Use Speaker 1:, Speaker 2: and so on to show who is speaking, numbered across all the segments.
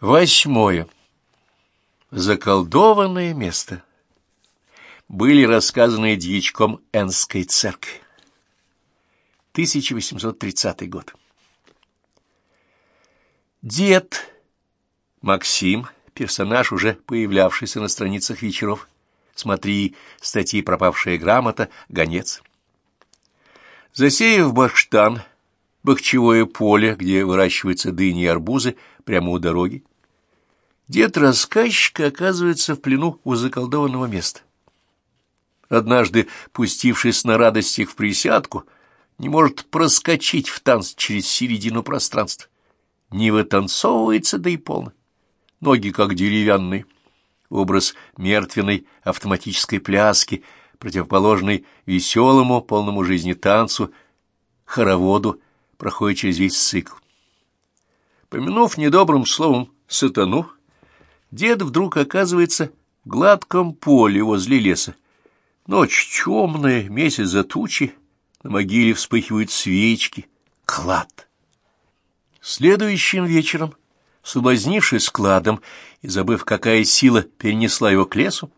Speaker 1: Восьмое. Заколдованное место. Были рассказаны дьячком Энской церкви. 1830 год. Дед Максим, персонаж, уже появлявшийся на страницах вечеров. Смотри статьи «Пропавшая грамота», «Гонец». Засеяв баштан, бахчевое поле, где выращиваются дыни и арбузы, прямо у дороги, дед рассказчика оказывается в плену у заколдованного места. Однажды, пустившись на радостях в присядку, не может проскочить в танц через середину пространства. Не вытанцовывается, да и полно. Ноги как деревянные. Образ мертвенной автоматической пляски, противоположный веселому, полному жизни танцу, хороводу, проходит через весь цикл. Помянув недобрым словом сатану, дед вдруг оказывается в гладком поле возле леса. Ночь темная, месяц за тучи, на могиле вспыхивают свечки, клад. Следующим вечером, соблазнившись кладом и забыв, какая сила перенесла его к лесу,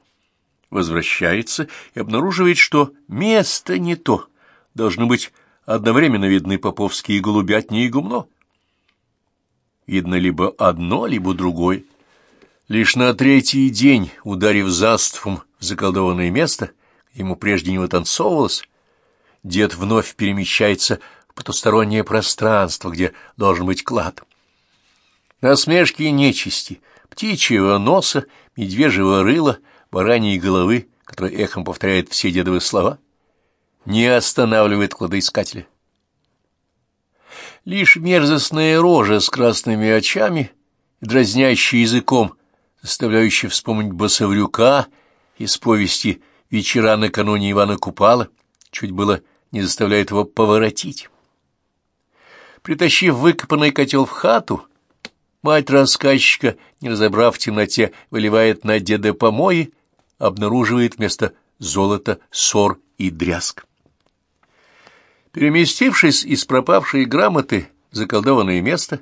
Speaker 1: возвращается и обнаруживает, что место не то. Должны быть одновременно видны поповские голубятни и гумно. Видно либо одно, либо другое. Лишь на третий день, ударив заступом в заколдованное место, ему прежде не вытанцовывалось, дед вновь перемещается в потустороннее пространство, где должен быть клад. Насмешки нечисти, птичьего носа, медвежьего рыла, бараньей головы, которая эхом повторяет все дедовые слова, не останавливает кладоискателя. Лишь мерзостная рожа с красными очами, дразнящий языком, заставляющий вспомнить басоврюка из повести «Вечера накануне Ивана Купала», чуть было не заставляет его поворотить. Притащив выкопанный котел в хату, мать рассказчика, не разобрав в темноте, выливает на деда помои, обнаруживает вместо золота сор и дрязг. Переместившись из пропавшей грамоты в заколдованное место,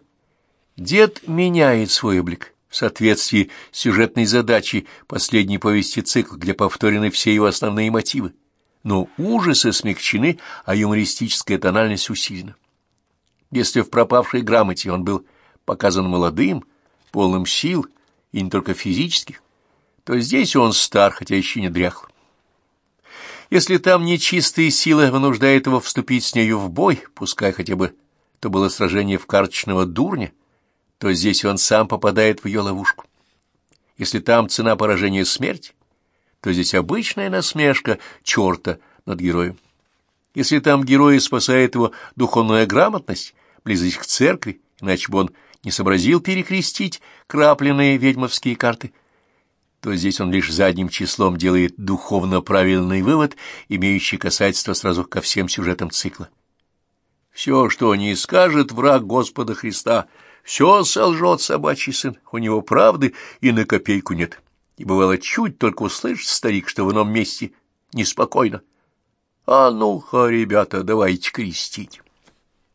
Speaker 1: дед меняет свой облик в соответствии с сюжетной задачей последней повести цикл, где повторены все его основные мотивы. Но ужасы смягчены, а юмористическая тональность усилена. Если в пропавшей грамоте он был показан молодым, полным сил, и не только физических, то здесь он стар, хотя еще не дряхл. Если там нечистая сила вынуждает его вступить с нею в бой, пускай хотя бы то было сражение в карточного дурня, то здесь он сам попадает в ее ловушку. Если там цена поражения смерть, то здесь обычная насмешка черта над героем. Если там героя спасает его духовная грамотность, близость к церкви, иначе бы он не сообразил перекрестить крапленные ведьмовские карты, то здесь он лишь задним числом делает духовно правильный вывод, имеющий касательство сразу ко всем сюжетам цикла. Все, что не скажет враг Господа Христа, все солжет собачий сын, у него правды и на копейку нет. И бывало чуть только услышит старик, что в ином месте неспокойно. А ну-ка, ребята, давайте крестить.